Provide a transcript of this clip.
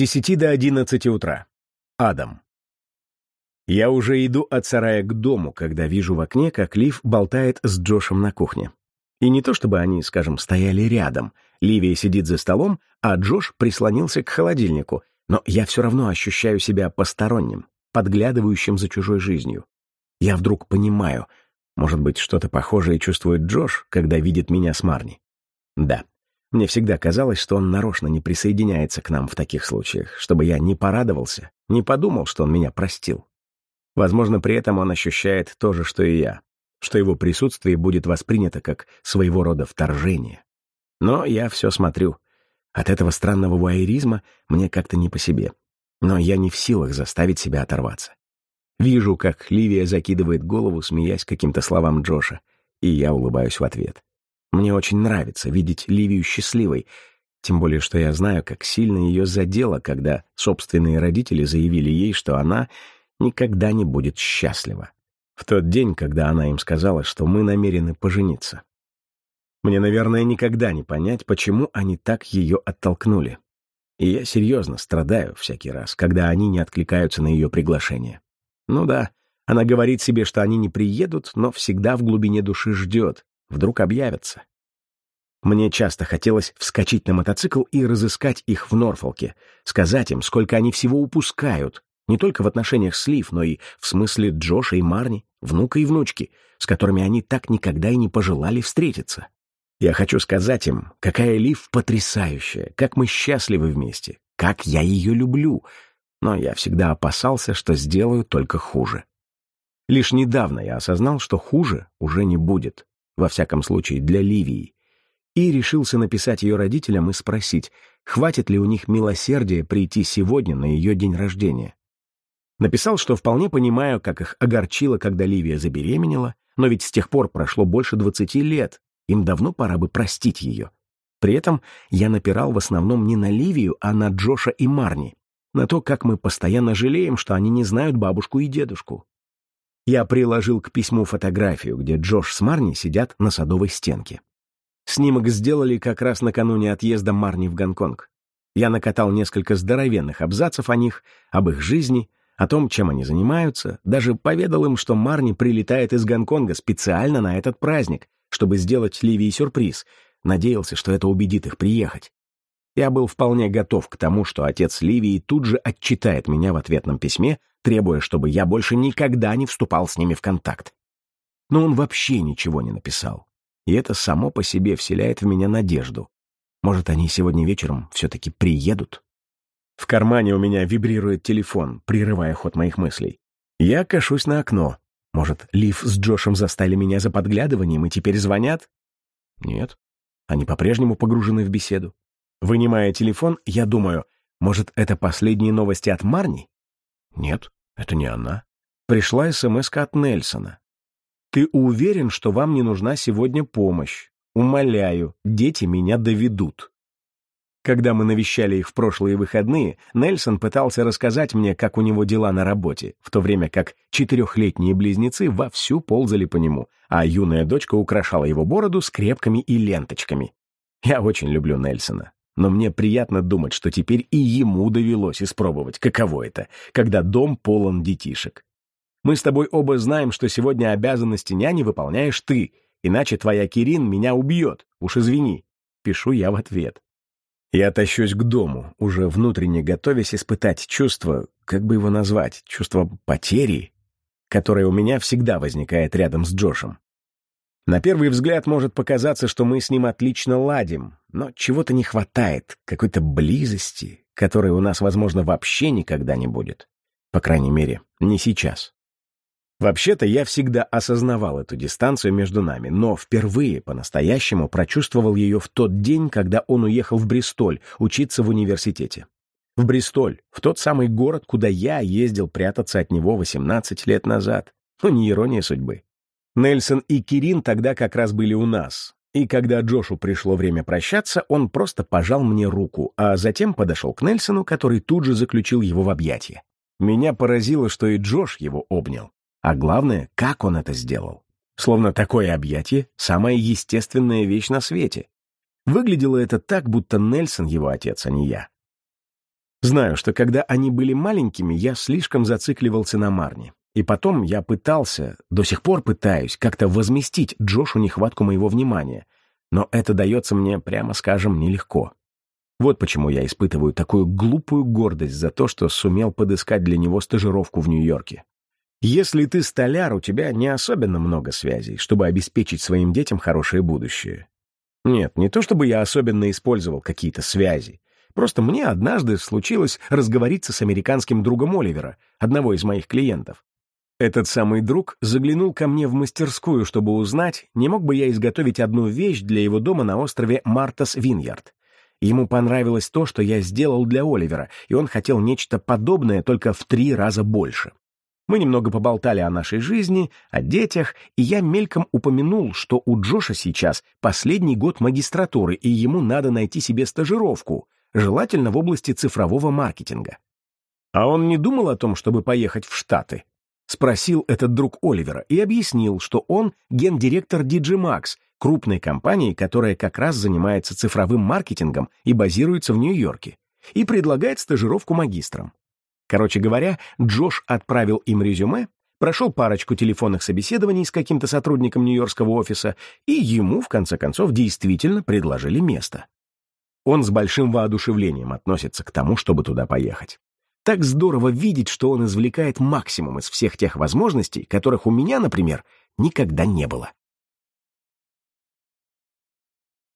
десяти до одиннадцати утра. Адам. Я уже иду от сарая к дому, когда вижу в окне, как Лив болтает с Джошем на кухне. И не то чтобы они, скажем, стояли рядом. Ливия сидит за столом, а Джош прислонился к холодильнику, но я все равно ощущаю себя посторонним, подглядывающим за чужой жизнью. Я вдруг понимаю, может быть, что-то похожее чувствует Джош, когда видит меня с Марни. Да, мне всегда казалось, что он нарочно не присоединяется к нам в таких случаях, чтобы я не порадовался, не подумал, что он меня простил. Возможно, при этом он ощущает то же, что и я, что его присутствие будет воспринято как своего рода вторжение. Но я все смотрю. От этого странного вуайеризма мне как-то не по себе. Но я не в силах заставить себя оторваться. Вижу, как Ливия закидывает голову, смеясь каким-то словам Джоша, и я улыбаюсь в ответ. Мне очень нравится видеть Ливию счастливой, тем более что я знаю, как сильно ее задело, когда собственные родители заявили ей, что она никогда не будет счастлива. В тот день, когда она им сказала, что мы намерены пожениться. Мне, наверное, никогда не понять, почему они так ее оттолкнули. И я серьезно страдаю всякий раз, когда они не откликаются на ее приглашение. Ну да, она говорит себе, что они не приедут, но всегда в глубине души ждет, Вдруг объявятся. Мне часто хотелось вскочить на мотоцикл и разыскать их в Норфолке, сказать им, сколько они всего упускают, не только в отношениях с Лив, но и в смысле Джоша и Марни, внука и внучки, с которыми они так никогда и не пожелали встретиться. Я хочу сказать им, какая Лив потрясающая, как мы счастливы вместе, как я ее люблю, но я всегда опасался, что сделаю только хуже. Лишь недавно я осознал, что хуже уже не будет во всяком случае для Ливии, и решился написать ее родителям и спросить, хватит ли у них милосердия прийти сегодня на ее день рождения. Написал, что вполне понимаю, как их огорчило, когда Ливия забеременела, но ведь с тех пор прошло больше двадцати лет, им давно пора бы простить ее. При этом я напирал в основном не на Ливию, а на Джоша и Марни, на то, как мы постоянно жалеем, что они не знают бабушку и дедушку. Я приложил к письму фотографию, где Джош с Марни сидят на садовой стенке. Снимок сделали как раз накануне отъезда Марни в Гонконг. Я накатал несколько здоровенных абзацев о них, об их жизни, о том, чем они занимаются, даже поведал им, что Марни прилетает из Гонконга специально на этот праздник, чтобы сделать Ливии сюрприз, надеялся, что это убедит их приехать. Я был вполне готов к тому, что отец Ливии тут же отчитает меня в ответном письме, требуя, чтобы я больше никогда не вступал с ними в контакт. Но он вообще ничего не написал. И это само по себе вселяет в меня надежду. Может, они сегодня вечером все-таки приедут? В кармане у меня вибрирует телефон, прерывая ход моих мыслей. Я кашусь на окно. Может, Лив с Джошем застали меня за подглядыванием и теперь звонят? Нет. Они по-прежнему погружены в беседу. Вынимая телефон, я думаю, может, это последние новости от Марни? Нет, это не она. Пришла смс от Нельсона. Ты уверен, что вам не нужна сегодня помощь? Умоляю, дети меня доведут. Когда мы навещали их в прошлые выходные, Нельсон пытался рассказать мне, как у него дела на работе, в то время как четырехлетние близнецы вовсю ползали по нему, а юная дочка украшала его бороду скрепками и ленточками. Я очень люблю Нельсона но мне приятно думать, что теперь и ему довелось испробовать, каково это, когда дом полон детишек. Мы с тобой оба знаем, что сегодня обязанности няни выполняешь ты, иначе твоя Кирин меня убьет, уж извини. Пишу я в ответ. Я тащусь к дому, уже внутренне готовясь испытать чувство, как бы его назвать, чувство потери, которое у меня всегда возникает рядом с Джошем. На первый взгляд может показаться, что мы с ним отлично ладим, но чего-то не хватает, какой-то близости, которой у нас, возможно, вообще никогда не будет. По крайней мере, не сейчас. Вообще-то я всегда осознавал эту дистанцию между нами, но впервые по-настоящему прочувствовал ее в тот день, когда он уехал в Бристоль учиться в университете. В Бристоль, в тот самый город, куда я ездил прятаться от него 18 лет назад. Ну, не ирония судьбы. Нельсон и Кирин тогда как раз были у нас. И когда Джошу пришло время прощаться, он просто пожал мне руку, а затем подошел к Нельсону, который тут же заключил его в объятия. Меня поразило, что и Джош его обнял. А главное, как он это сделал. Словно такое объятие — самая естественная вещь на свете. Выглядело это так, будто Нельсон его отец, а не я. Знаю, что когда они были маленькими, я слишком зацикливался на Марне. И потом я пытался, до сих пор пытаюсь, как-то возместить Джошу нехватку моего внимания. Но это дается мне, прямо скажем, нелегко. Вот почему я испытываю такую глупую гордость за то, что сумел подыскать для него стажировку в Нью-Йорке. Если ты столяр, у тебя не особенно много связей, чтобы обеспечить своим детям хорошее будущее. Нет, не то чтобы я особенно использовал какие-то связи. Просто мне однажды случилось разговориться с американским другом Оливера, одного из моих клиентов. Этот самый друг заглянул ко мне в мастерскую, чтобы узнать, не мог бы я изготовить одну вещь для его дома на острове Мартас Виньярд. Ему понравилось то, что я сделал для Оливера, и он хотел нечто подобное, только в три раза больше. Мы немного поболтали о нашей жизни, о детях, и я мельком упомянул, что у Джоша сейчас последний год магистратуры, и ему надо найти себе стажировку, желательно в области цифрового маркетинга. А он не думал о том, чтобы поехать в Штаты? Спросил этот друг Оливера и объяснил, что он гендиректор Digimax, крупной компании, которая как раз занимается цифровым маркетингом и базируется в Нью-Йорке, и предлагает стажировку магистрам. Короче говоря, Джош отправил им резюме, прошел парочку телефонных собеседований с каким-то сотрудником нью-йоркского офиса, и ему, в конце концов, действительно предложили место. Он с большим воодушевлением относится к тому, чтобы туда поехать. Так здорово видеть, что он извлекает максимум из всех тех возможностей, которых у меня, например, никогда не было.